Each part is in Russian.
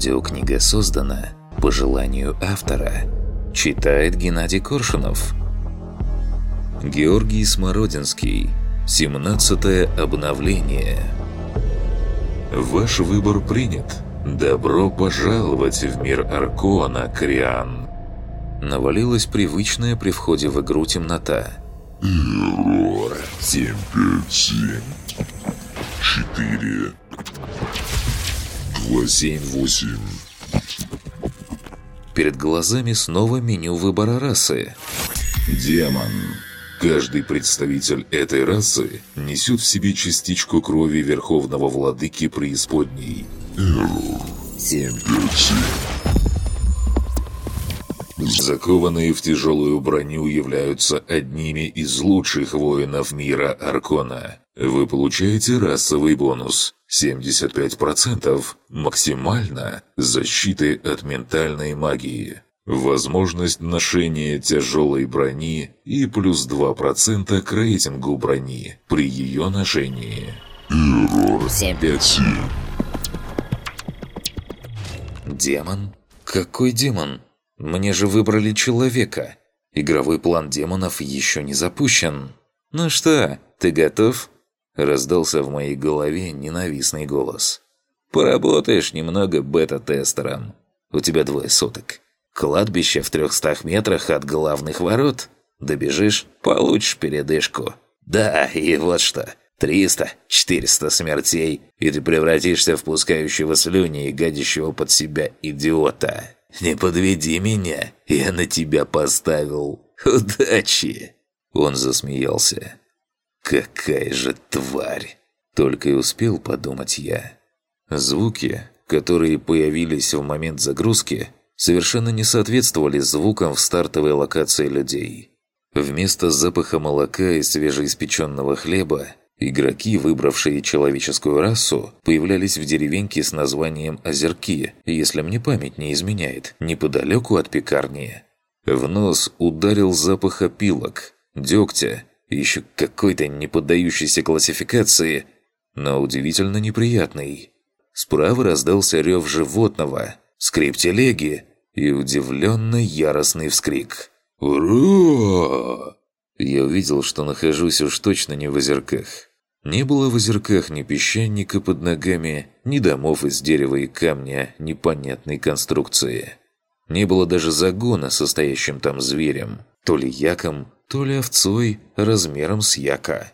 Аудиокнига создана по желанию автора. Читает Геннадий Коршунов. Георгий Смородинский. 17 обновление. Ваш выбор принят. Добро пожаловать в мир Аркона, Криан. Навалилась привычная при входе в игру темнота. Эррор 757 4 278 Перед глазами снова меню выбора расы. Демон. Каждый представитель этой расы несет в себе частичку крови Верховного Владыки Преисподней. Эррор 757 Закованные в тяжелую броню являются одними из лучших воинов мира Аркона. Вы получаете расовый бонус 75% максимально защиты от ментальной магии. Возможность ношения тяжелой брони и плюс 2% к рейтингу брони при ее ношении. Эррор 757 Демон? Какой демон? Мне же выбрали человека. Игровой план демонов еще не запущен. Ну что, ты готов? Раздался в моей голове ненавистный голос. Поработаешь немного бета-тестером. У тебя двое суток. Кладбище в трехстах метрах от главных ворот. Добежишь, получишь передышку. Да, и вот что. 300-400 смертей, и ты превратишься в пускающего слюни и гадящего под себя идиота. «Не подведи меня, я на тебя поставил. Удачи!» Он засмеялся. «Какая же тварь!» Только и успел подумать я. Звуки, которые появились в момент загрузки, совершенно не соответствовали звукам в стартовой локации людей. Вместо запаха молока и свежеиспеченного хлеба Игроки, выбравшие человеческую расу, появлялись в деревеньке с названием Озерки, если мне память не изменяет, неподалеку от пекарни. В нос ударил запах опилок, дегтя, еще какой-то не поддающейся классификации, но удивительно неприятный. Справа раздался рев животного, скрип телеги и удивленно яростный вскрик. «Ура!» Я увидел, что нахожусь уж точно не в озерках. Не было в озерках ни песчаника под ногами, ни домов из дерева и камня непонятной конструкции. Не было даже загона, состоящим там зверем, то ли яком, то ли овцой размером с яка.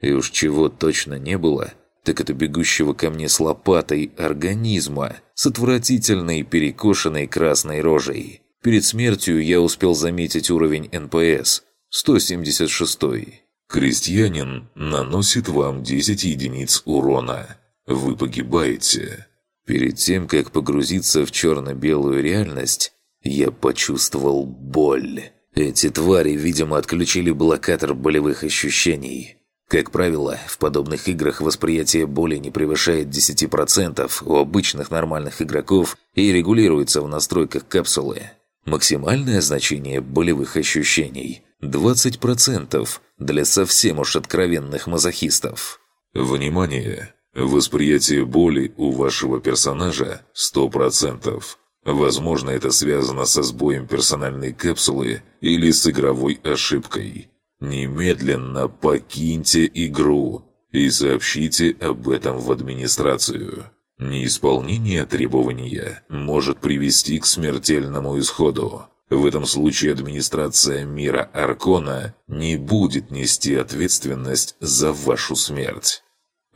И уж чего точно не было, так это бегущего ко мне с лопатой организма с отвратительной перекошенной красной рожей. Перед смертью я успел заметить уровень НПС – 176 -й. Крестьянин наносит вам 10 единиц урона. Вы погибаете. Перед тем, как погрузиться в черно-белую реальность, я почувствовал боль. Эти твари, видимо, отключили блокатор болевых ощущений. Как правило, в подобных играх восприятие боли не превышает 10% у обычных нормальных игроков и регулируется в настройках капсулы. Максимальное значение болевых ощущений – 20% для совсем уж откровенных мазохистов. Внимание! Восприятие боли у вашего персонажа 100%. Возможно, это связано со сбоем персональной капсулы или с игровой ошибкой. Немедленно покиньте игру и сообщите об этом в администрацию. Неисполнение требования может привести к смертельному исходу. В этом случае администрация мира Аркона не будет нести ответственность за вашу смерть.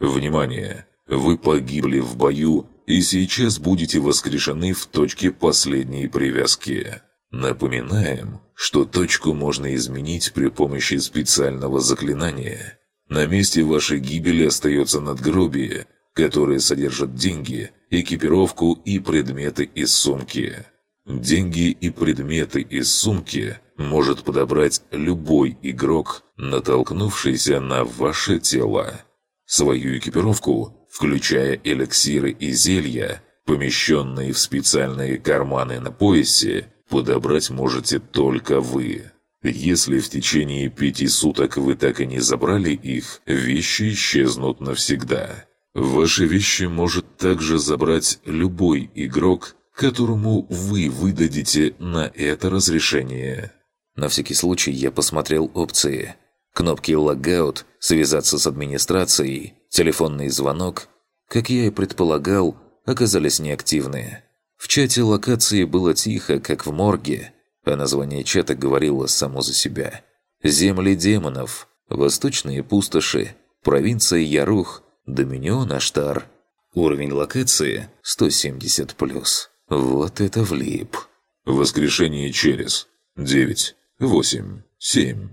Внимание! Вы погибли в бою и сейчас будете воскрешены в точке последней привязки. Напоминаем, что точку можно изменить при помощи специального заклинания. На месте вашей гибели остается надгробие – которые содержат деньги, экипировку и предметы из сумки. Деньги и предметы из сумки может подобрать любой игрок, натолкнувшийся на ваше тело. Свою экипировку, включая эликсиры и зелья, помещенные в специальные карманы на поясе, подобрать можете только вы. Если в течение пяти суток вы так и не забрали их, вещи исчезнут навсегда. Ваши вещи может также забрать любой игрок, которому вы выдадите на это разрешение. На всякий случай я посмотрел опции. Кнопки «Логаут», «Связаться с администрацией», «Телефонный звонок», как я и предполагал, оказались неактивны. В чате локации было тихо, как в морге, а название чата говорило само за себя. «Земли демонов», «Восточные пустоши», «Провинция Ярух», «Доминион Аштар». Уровень локации 170+. Вот это влип. Воскрешение через 9, 8, 7.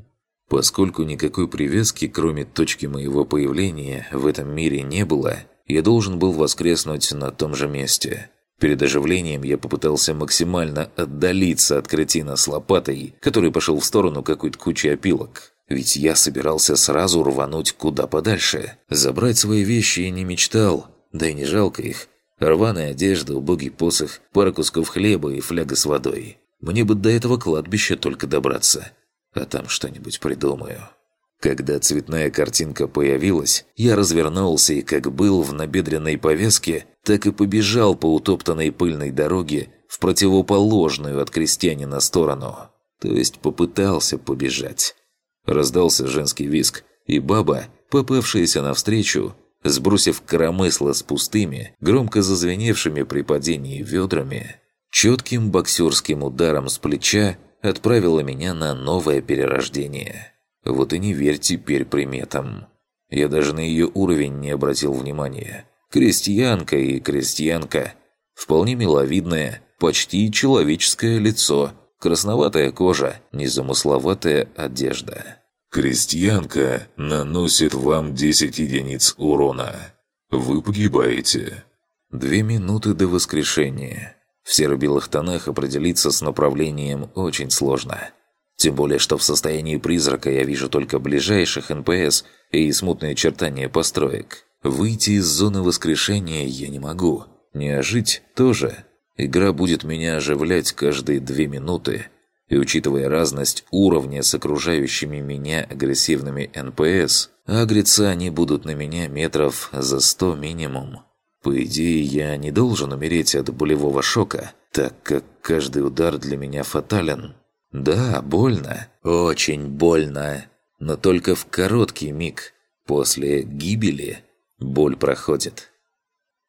Поскольку никакой привязки, кроме точки моего появления, в этом мире не было, я должен был воскреснуть на том же месте. Перед оживлением я попытался максимально отдалиться от кретина с лопатой, который пошел в сторону какой-то кучи опилок. Ведь я собирался сразу рвануть куда подальше. Забрать свои вещи я не мечтал, да и не жалко их. Рваная одежда, убогий посох, пара кусков хлеба и фляга с водой. Мне бы до этого кладбища только добраться. А там что-нибудь придумаю. Когда цветная картинка появилась, я развернулся и как был в набедренной повязке, так и побежал по утоптанной пыльной дороге в противоположную от крестьянина сторону. То есть попытался побежать. Раздался женский виск, и баба, попавшаяся навстречу, сбросив коромысло с пустыми, громко зазвеневшими при падении ведрами, четким боксерским ударом с плеча отправила меня на новое перерождение. Вот и не верь теперь приметам. Я даже на ее уровень не обратил внимания. Крестьянка и крестьянка. Вполне миловидное, почти человеческое лицо, красноватая кожа, незамысловатая одежда. Крестьянка наносит вам 10 единиц урона. Вы погибаете. Две минуты до воскрешения. В серо-белых тонах определиться с направлением очень сложно. Тем более, что в состоянии призрака я вижу только ближайших НПС и смутные очертания построек. Выйти из зоны воскрешения я не могу. Не ожить тоже. Игра будет меня оживлять каждые две минуты. И учитывая разность уровня с окружающими меня агрессивными НПС, агриться они будут на меня метров за сто минимум. По идее, я не должен умереть от болевого шока, так как каждый удар для меня фатален. Да, больно. Очень больно. Но только в короткий миг. После гибели боль проходит.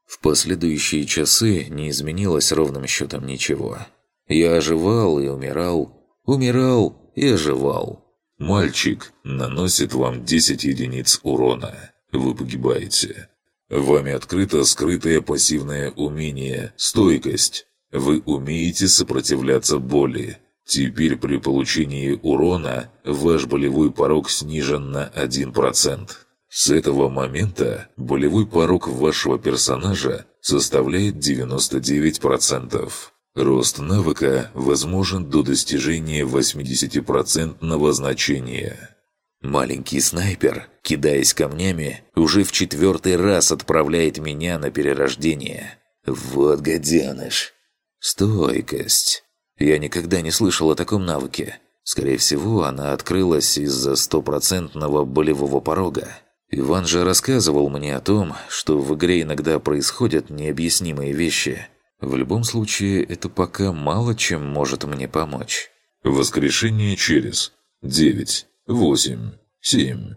В последующие часы не изменилось ровным счетом ничего. Я оживал и умирал, умирал и оживал. Мальчик наносит вам 10 единиц урона. Вы погибаете. Вами открыто скрытое пассивное умение «Стойкость». Вы умеете сопротивляться боли. Теперь при получении урона ваш болевой порог снижен на 1%. С этого момента болевой порог вашего персонажа составляет 99%. Рост навыка возможен до достижения 80% значения. Маленький снайпер, кидаясь камнями, уже в четвертый раз отправляет меня на перерождение. Вот гаденыш. Стойкость. Я никогда не слышал о таком навыке. Скорее всего, она открылась из-за стопроцентного болевого порога. Иван же рассказывал мне о том, что в игре иногда происходят необъяснимые вещи. В любом случае, это пока мало чем может мне помочь. Воскрешение через 9 восемь, семь.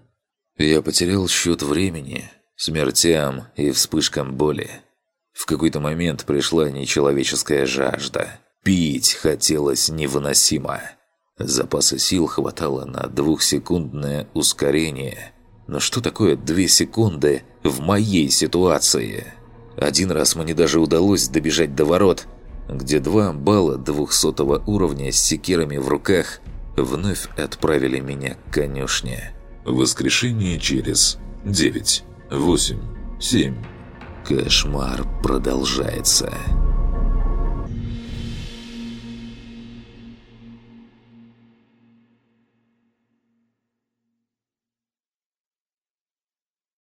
Я потерял счет времени, смертям и вспышкам боли. В какой-то момент пришла нечеловеческая жажда. Пить хотелось невыносимо. Запаса сил хватало на двухсекундное ускорение. Но что такое две секунды в моей ситуации? Один раз мне даже удалось добежать до ворот, где два балла двухсотого уровня с секирами в руках вновь отправили меня к конюшне. Воскрешение через 9, 8, 7. Кошмар продолжается.